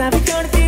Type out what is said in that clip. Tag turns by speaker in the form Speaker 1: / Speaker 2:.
Speaker 1: I've gonna be